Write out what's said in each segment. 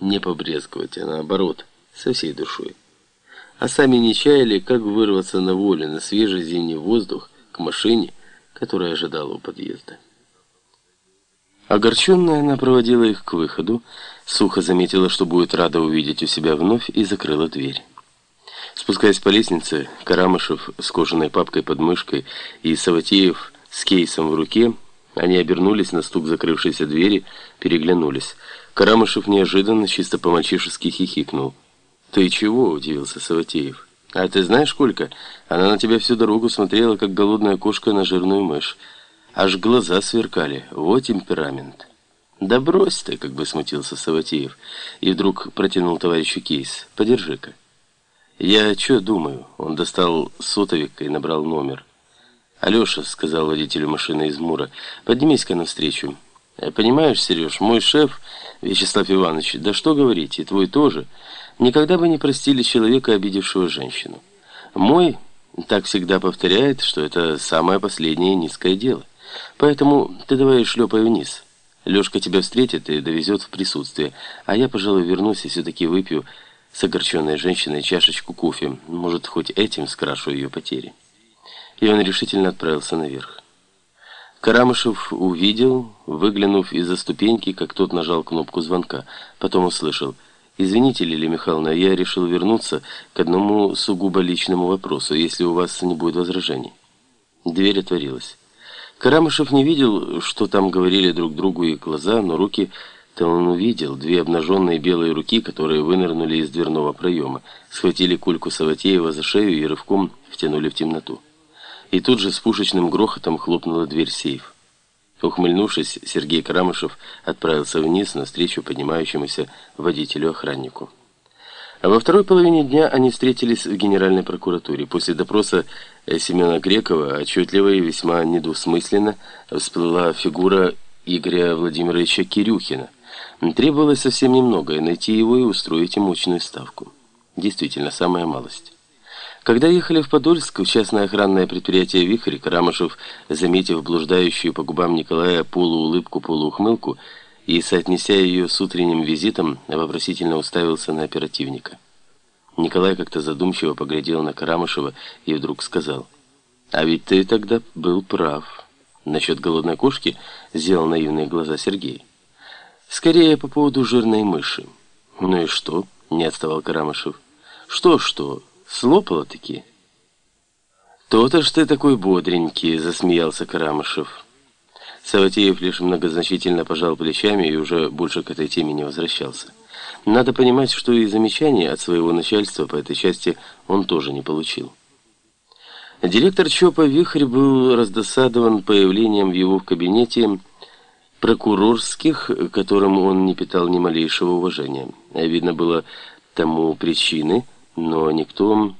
не побрезговать, а наоборот, со всей душой. А сами не чаяли, как вырваться на волю, на свежий зимний воздух, к машине, которая ожидала у подъезда. Огорченная она проводила их к выходу, сухо заметила, что будет рада увидеть у себя вновь, и закрыла дверь. Спускаясь по лестнице, Карамышев с кожаной папкой под мышкой и Саватеев с кейсом в руке, они обернулись на стук закрывшейся двери, переглянулись. Карамышев неожиданно, чисто по-мальчишески хихикнул. «Ты чего?» – удивился Саватеев. «А ты знаешь, сколько? Она на тебя всю дорогу смотрела, как голодная кошка на жирную мышь. Аж глаза сверкали. Вот темперамент». «Да брось ты!» – как бы смутился Саватеев. И вдруг протянул товарищу кейс. «Подержи-ка». «Я что думаю?» Он достал сотовик и набрал номер. «Алеша», — сказал водителю машины из Мура, — «поднимись-ка навстречу». «Э, «Понимаешь, Сереж, мой шеф, Вячеслав Иванович, да что говорить, и твой тоже, никогда бы не простили человека, обидевшего женщину. Мой так всегда повторяет, что это самое последнее низкое дело. Поэтому ты давай шлепай вниз. Лешка тебя встретит и довезет в присутствие, а я, пожалуй, вернусь и все-таки выпью с огорченной женщиной чашечку кофе. Может, хоть этим скрашу ее потери. И он решительно отправился наверх. Карамышев увидел, выглянув из-за ступеньки, как тот нажал кнопку звонка. Потом услышал «Извините, Лилия Михайловна, я решил вернуться к одному сугубо личному вопросу, если у вас не будет возражений». Дверь отворилась. Карамышев не видел, что там говорили друг другу и глаза, но руки то он увидел две обнаженные белые руки, которые вынырнули из дверного проема, схватили кульку Саватеева за шею и рывком втянули в темноту. И тут же с пушечным грохотом хлопнула дверь сейф. Ухмыльнувшись, Сергей Карамышев отправился вниз навстречу поднимающемуся водителю-охраннику. А во второй половине дня они встретились в Генеральной прокуратуре. После допроса Семена Грекова отчетливо и весьма недвусмысленно всплыла фигура Игоря Владимировича Кирюхина, Требовалось совсем немного, найти его и устроить ему очную ставку. Действительно, самая малость. Когда ехали в Подольск, в частное охранное предприятие «Вихрь», Карамышев, заметив блуждающую по губам Николая полуулыбку-полуухмылку и, соотнеся ее с утренним визитом, вопросительно уставился на оперативника. Николай как-то задумчиво поглядел на Карамышева и вдруг сказал, «А ведь ты тогда был прав». Насчет голодной кошки сделал наивные глаза Сергей. Скорее по поводу жирной мыши. Ну и что? Не отставал Карамышев. Что-что? Слопала-таки? То-то ж ты такой бодренький, засмеялся Карамышев. Саватеев лишь многозначительно пожал плечами и уже больше к этой теме не возвращался. Надо понимать, что и замечаний от своего начальства по этой части он тоже не получил. Директор ЧОПа «Вихрь» был раздосадован появлением в его кабинете прокурорских, которым он не питал ни малейшего уважения. Видно было тому причины, но никто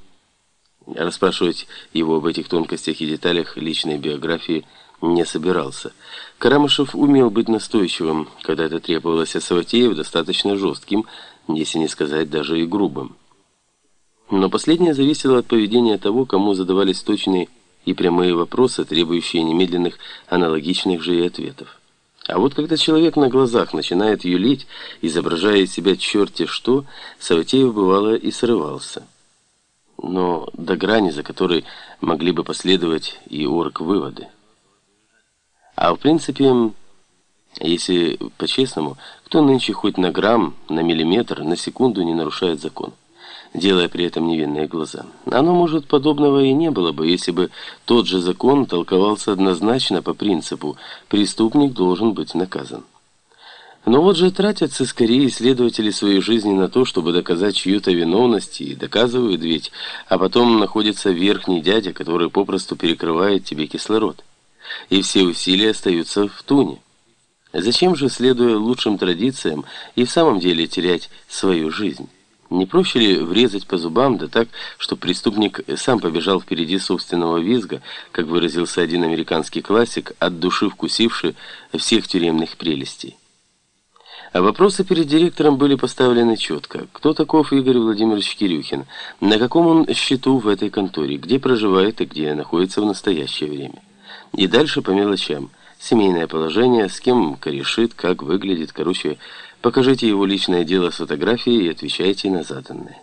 расспрашивать его об этих тонкостях и деталях личной биографии не собирался. Карамышев умел быть настойчивым, когда это требовалось, а Саватеев достаточно жестким, если не сказать даже и грубым. Но последнее зависело от поведения того, кому задавались точные и прямые вопросы, требующие немедленных аналогичных же и ответов. А вот когда человек на глазах начинает юлить, изображая из себя черти что, Саватеев бывало и срывался. Но до грани, за которой могли бы последовать и орг-выводы. А в принципе, если по-честному, кто нынче хоть на грамм, на миллиметр, на секунду не нарушает закон? Делая при этом невинные глаза. Оно, может, подобного и не было бы, если бы тот же закон толковался однозначно по принципу «преступник должен быть наказан». Но вот же тратятся скорее исследователи своей жизни на то, чтобы доказать чью-то виновность, и доказывают ведь, а потом находится верхний дядя, который попросту перекрывает тебе кислород. И все усилия остаются в туне. Зачем же, следуя лучшим традициям, и в самом деле терять свою жизнь? Не проще ли врезать по зубам, да так, что преступник сам побежал впереди собственного визга, как выразился один американский классик, от души вкусивший всех тюремных прелестей? А вопросы перед директором были поставлены четко. Кто таков Игорь Владимирович Кирюхин? На каком он счету в этой конторе? Где проживает и где находится в настоящее время? И дальше по мелочам. Семейное положение, с кем корешит, как выглядит, короче, Покажите его личное дело с фотографией и отвечайте на заданное.